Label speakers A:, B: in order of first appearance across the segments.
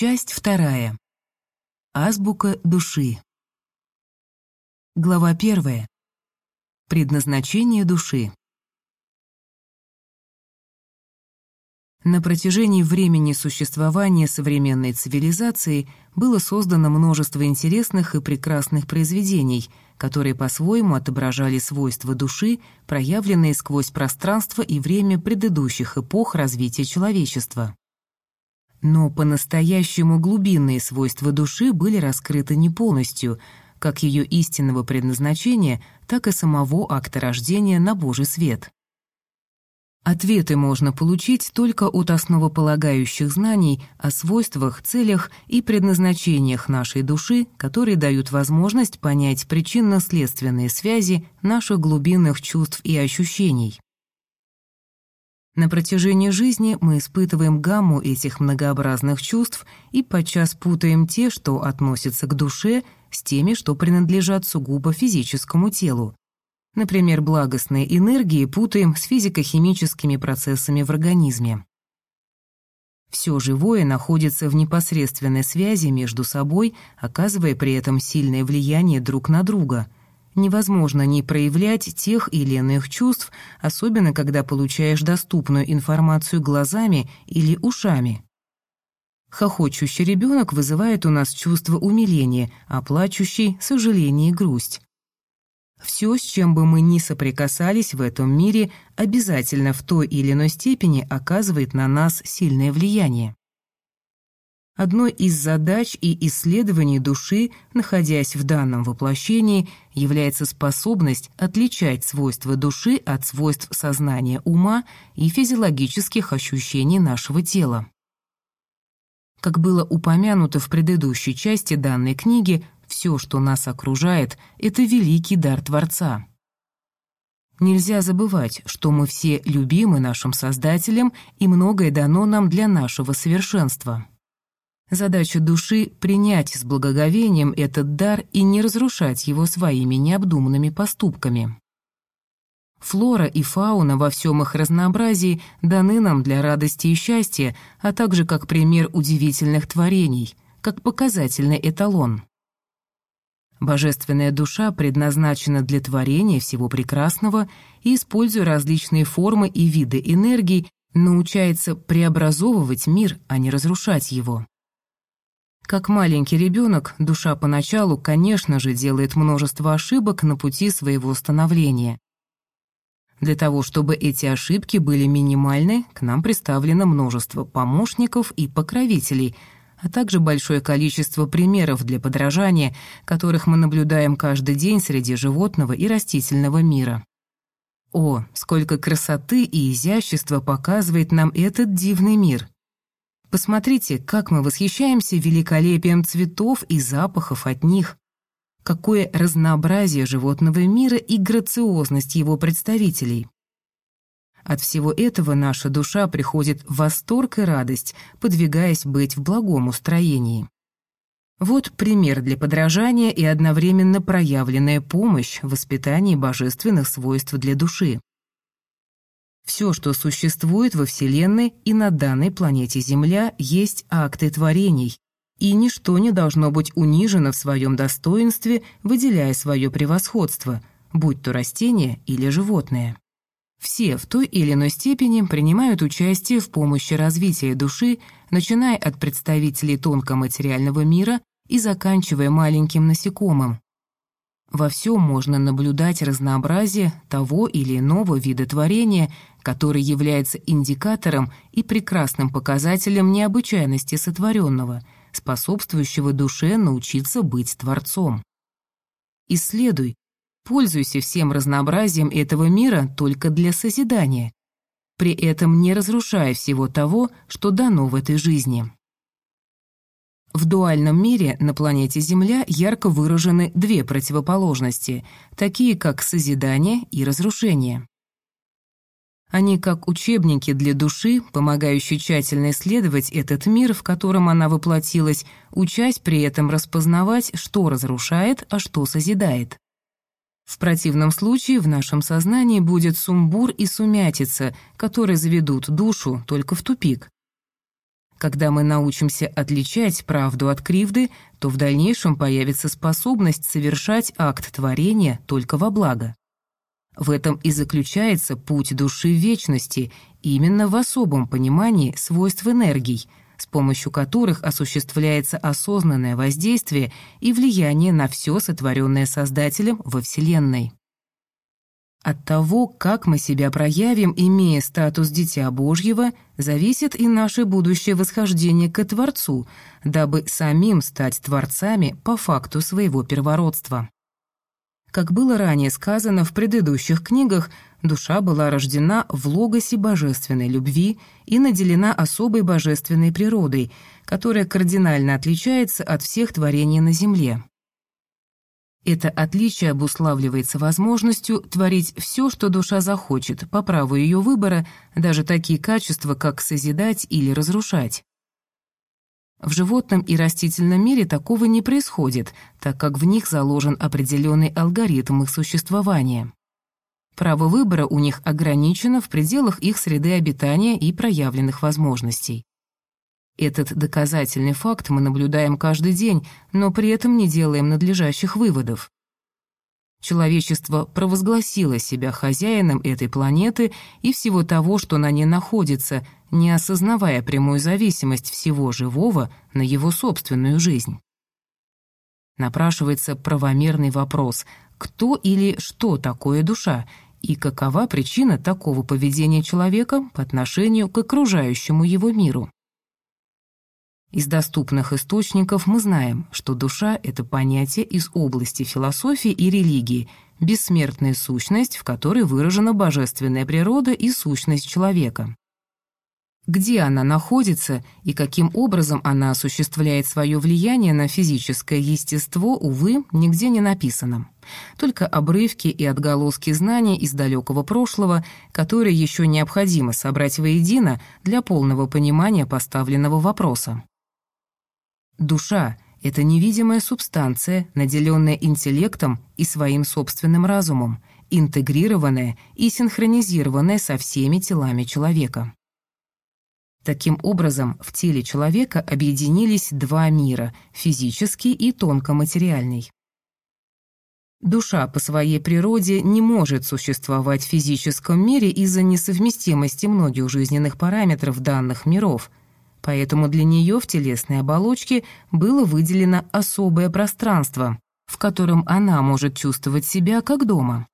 A: Часть вторая. Азбука души. Глава первая. Предназначение души. На протяжении времени существования современной цивилизации было создано множество интересных и прекрасных произведений, которые по-своему отображали свойства души, проявленные сквозь пространство и время предыдущих эпох развития человечества. Но по-настоящему глубинные свойства души были раскрыты не полностью, как ее истинного предназначения, так и самого акта рождения на Божий свет. Ответы можно получить только от основополагающих знаний о свойствах, целях и предназначениях нашей души, которые дают возможность понять причинно-следственные связи наших глубинных чувств и ощущений. На протяжении жизни мы испытываем гамму этих многообразных чувств и подчас путаем те, что относятся к душе, с теми, что принадлежат сугубо физическому телу. Например, благостные энергии путаем с физико-химическими процессами в организме. Все живое находится в непосредственной связи между собой, оказывая при этом сильное влияние друг на друга. Невозможно не проявлять тех или иных чувств, особенно когда получаешь доступную информацию глазами или ушами. Хохочущий ребенок вызывает у нас чувство умиления, а плачущий — сожаление и грусть. Все, с чем бы мы ни соприкасались в этом мире, обязательно в той или иной степени оказывает на нас сильное влияние. Одной из задач и исследований души, находясь в данном воплощении, является способность отличать свойства души от свойств сознания ума и физиологических ощущений нашего тела. Как было упомянуто в предыдущей части данной книги, все, что нас окружает, это великий дар Творца. Нельзя забывать, что мы все любимы нашим Создателем, и многое дано нам для нашего совершенства. Задача души — принять с благоговением этот дар и не разрушать его своими необдуманными поступками. Флора и фауна во всем их разнообразии даны нам для радости и счастья, а также как пример удивительных творений, как показательный эталон. Божественная душа предназначена для творения всего прекрасного и, используя различные формы и виды энергий, научается преобразовывать мир, а не разрушать его. Как маленький ребенок, душа поначалу, конечно же, делает множество ошибок на пути своего становления. Для того, чтобы эти ошибки были минимальны, к нам представлено множество помощников и покровителей – а также большое количество примеров для подражания, которых мы наблюдаем каждый день среди животного и растительного мира. О, сколько красоты и изящества показывает нам этот дивный мир! Посмотрите, как мы восхищаемся великолепием цветов и запахов от них. Какое разнообразие животного мира и грациозность его представителей. От всего этого наша душа приходит в восторг и радость, подвигаясь быть в благом устроении. Вот пример для подражания и одновременно проявленная помощь в воспитании божественных свойств для души. Все, что существует во Вселенной и на данной планете Земля, есть акты творений, и ничто не должно быть унижено в своем достоинстве, выделяя свое превосходство, будь то растение или животное. Все в той или иной степени принимают участие в помощи развития души, начиная от представителей тонкоматериального мира и заканчивая маленьким насекомым. Во всем можно наблюдать разнообразие того или иного вида творения, который является индикатором и прекрасным показателем необычайности сотворенного, способствующего душе научиться быть творцом. Исследуй, Пользуйся всем разнообразием этого мира только для созидания, при этом не разрушая всего того, что дано в этой жизни. В дуальном мире на планете Земля ярко выражены две противоположности, такие как созидание и разрушение. Они как учебники для души, помогающие тщательно исследовать этот мир, в котором она воплотилась, учась при этом распознавать, что разрушает, а что созидает. В противном случае в нашем сознании будет сумбур и сумятица, которые заведут душу только в тупик. Когда мы научимся отличать правду от кривды, то в дальнейшем появится способность совершать акт творения только во благо. В этом и заключается путь души вечности, именно в особом понимании свойств энергий, с помощью которых осуществляется осознанное воздействие и влияние на все сотворенное Создателем во Вселенной. От того, как мы себя проявим, имея статус Дитя Божьего, зависит и наше будущее восхождение к Творцу, дабы самим стать Творцами по факту своего первородства. Как было ранее сказано в предыдущих книгах, душа была рождена в логосе божественной любви и наделена особой божественной природой, которая кардинально отличается от всех творений на Земле. Это отличие обуславливается возможностью творить все, что душа захочет, по праву ее выбора, даже такие качества, как созидать или разрушать. В животном и растительном мире такого не происходит, так как в них заложен определенный алгоритм их существования. Право выбора у них ограничено в пределах их среды обитания и проявленных возможностей. Этот доказательный факт мы наблюдаем каждый день, но при этом не делаем надлежащих выводов. Человечество провозгласило себя хозяином этой планеты и всего того, что на ней находится, не осознавая прямую зависимость всего живого на его собственную жизнь. Напрашивается правомерный вопрос, кто или что такое душа, и какова причина такого поведения человека по отношению к окружающему его миру. Из доступных источников мы знаем, что душа — это понятие из области философии и религии, бессмертная сущность, в которой выражена божественная природа и сущность человека. Где она находится и каким образом она осуществляет свое влияние на физическое естество, увы, нигде не написано. Только обрывки и отголоски знаний из далекого прошлого, которые еще необходимо собрать воедино для полного понимания поставленного вопроса. Душа — это невидимая субстанция, наделенная интеллектом и своим собственным разумом, интегрированная и синхронизированная со всеми телами человека. Таким образом, в теле человека объединились два мира — физический и тонкоматериальный. Душа по своей природе не может существовать в физическом мире из-за несовместимости многих жизненных параметров данных миров, поэтому для нее в телесной оболочке было выделено особое пространство, в котором она может чувствовать себя как дома.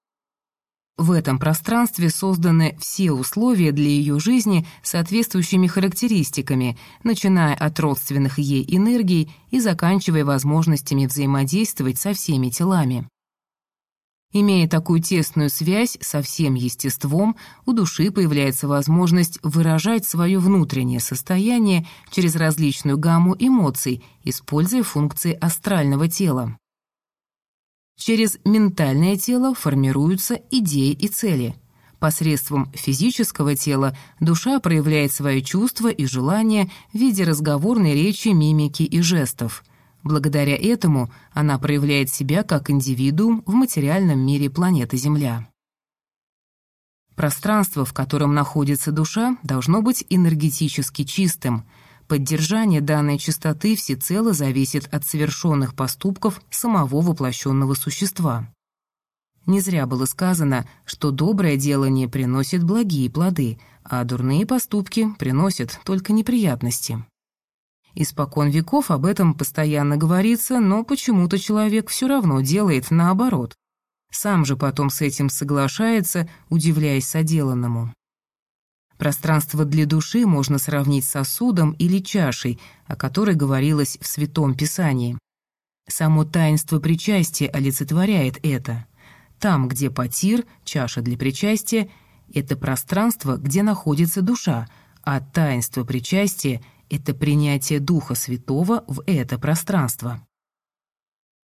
A: В этом пространстве созданы все условия для ее жизни соответствующими характеристиками, начиная от родственных ей энергий и заканчивая возможностями взаимодействовать со всеми телами. Имея такую тесную связь со всем естеством, у души появляется возможность выражать свое внутреннее состояние через различную гамму эмоций, используя функции астрального тела. Через ментальное тело формируются идеи и цели. Посредством физического тела душа проявляет свои чувства и желания в виде разговорной речи, мимики и жестов – Благодаря этому она проявляет себя как индивидуум в материальном мире планеты Земля. Пространство, в котором находится душа, должно быть энергетически чистым. Поддержание данной чистоты всецело зависит от совершенных поступков самого воплощенного существа. Не зря было сказано, что доброе делание приносит благие плоды, а дурные поступки приносят только неприятности. Испокон веков об этом постоянно говорится, но почему-то человек все равно делает наоборот. Сам же потом с этим соглашается, удивляясь соделанному. Пространство для души можно сравнить с сосудом или чашей, о которой говорилось в Святом Писании. Само таинство причастия олицетворяет это. Там, где потир, чаша для причастия, это пространство, где находится душа, а таинство причастия — это принятие Духа Святого в это пространство.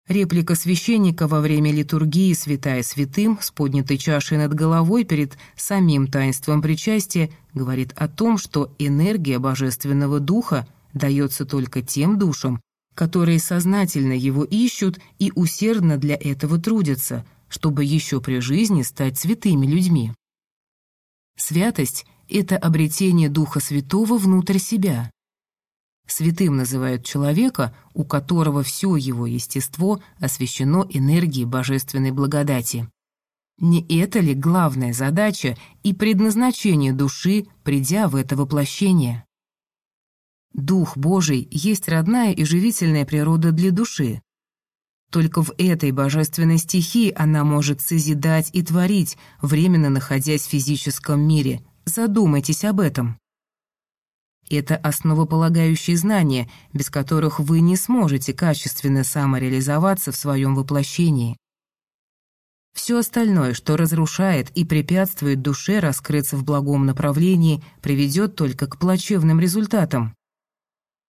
A: Реплика священника во время литургии «Святая святым» с поднятой чашей над головой перед самим таинством причастия говорит о том, что энергия Божественного Духа дается только тем душам, которые сознательно его ищут и усердно для этого трудятся, чтобы еще при жизни стать святыми людьми. Святость — это обретение Духа Святого внутрь себя. Святым называют человека, у которого все его естество освящено энергией божественной благодати. Не это ли главная задача и предназначение души, придя в это воплощение? Дух Божий есть родная и живительная природа для души. Только в этой божественной стихии она может созидать и творить, временно находясь в физическом мире. Задумайтесь об этом. Это основополагающие знания, без которых вы не сможете качественно самореализоваться в своем воплощении. Все остальное, что разрушает и препятствует душе раскрыться в благом направлении, приведет только к плачевным результатам.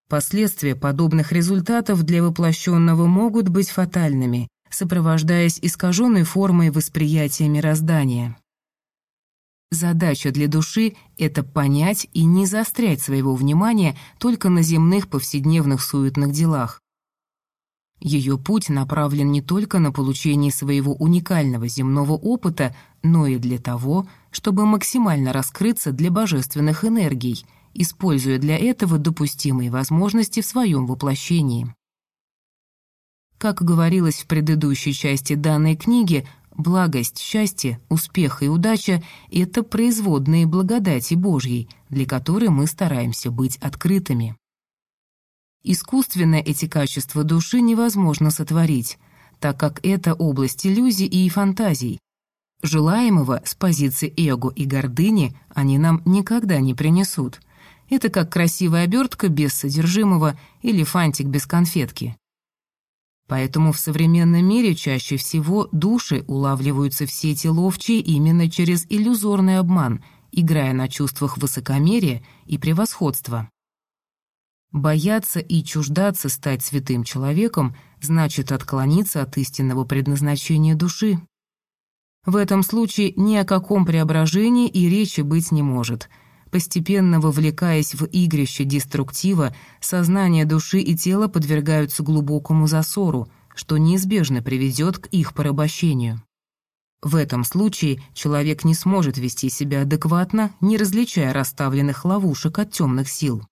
A: Последствия подобных результатов для воплощенного могут быть фатальными, сопровождаясь искаженной формой восприятия мироздания. Задача для души — это понять и не заострять своего внимания только на земных повседневных суетных делах. Ее путь направлен не только на получение своего уникального земного опыта, но и для того, чтобы максимально раскрыться для божественных энергий, используя для этого допустимые возможности в своем воплощении. Как говорилось в предыдущей части данной книги, Благость, счастье, успех и удача — это производные благодати Божьей, для которой мы стараемся быть открытыми. Искусственно эти качества души невозможно сотворить, так как это область иллюзий и фантазий. Желаемого с позиции эго и гордыни они нам никогда не принесут. Это как красивая обертка без содержимого или фантик без конфетки. Поэтому в современном мире чаще всего души улавливаются в сети ловчей именно через иллюзорный обман, играя на чувствах высокомерия и превосходства. Бояться и чуждаться стать святым человеком значит отклониться от истинного предназначения души. В этом случае ни о каком преображении и речи быть не может – Постепенно вовлекаясь в игрище деструктива, сознание души и тела подвергаются глубокому засору, что неизбежно приведет к их порабощению. В этом случае человек не сможет вести себя адекватно, не различая расставленных ловушек от темных сил.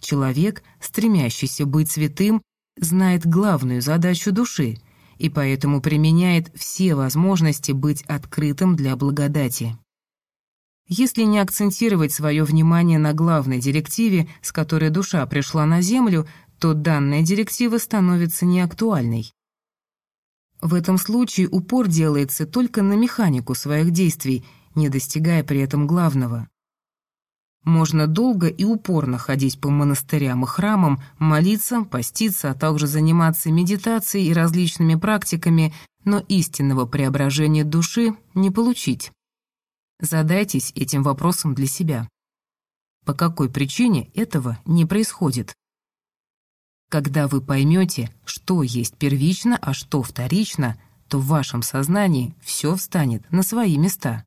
A: Человек, стремящийся быть святым, знает главную задачу души и поэтому применяет все возможности быть открытым для благодати. Если не акцентировать свое внимание на главной директиве, с которой душа пришла на Землю, то данная директива становится неактуальной. В этом случае упор делается только на механику своих действий, не достигая при этом главного. Можно долго и упорно ходить по монастырям и храмам, молиться, поститься, а также заниматься медитацией и различными практиками, но истинного преображения души не получить. Задайтесь этим вопросом для себя. По какой причине этого не происходит? Когда вы поймете, что есть первично, а что вторично, то в вашем сознании все встанет на свои места.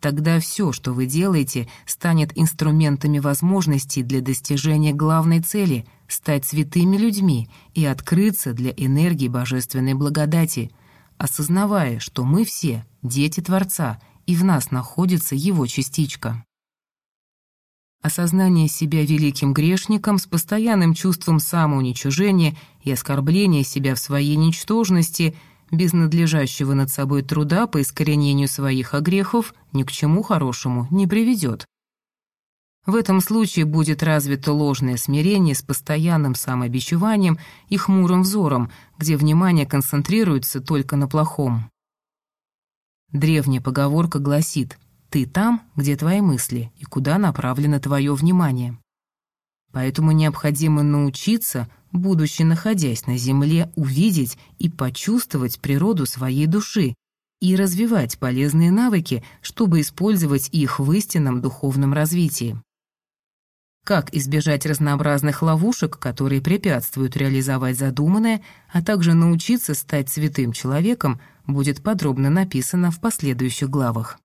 A: Тогда все, что вы делаете, станет инструментами возможностей для достижения главной цели — стать святыми людьми и открыться для энергии божественной благодати — осознавая, что мы все дети Творца, и в нас находится его частичка. Осознание себя великим грешником с постоянным чувством самоуничижения и оскорбления себя в своей ничтожности, без надлежащего над собой труда по искоренению своих огрехов, ни к чему хорошему не приведет. В этом случае будет развито ложное смирение с постоянным самобичеванием и хмурым взором, где внимание концентрируется только на плохом. Древняя поговорка гласит «ты там, где твои мысли и куда направлено твое внимание». Поэтому необходимо научиться, будучи находясь на Земле, увидеть и почувствовать природу своей души и развивать полезные навыки, чтобы использовать их в истинном духовном развитии как избежать разнообразных ловушек, которые препятствуют реализовать задуманное, а также научиться стать святым человеком, будет подробно написано в последующих главах.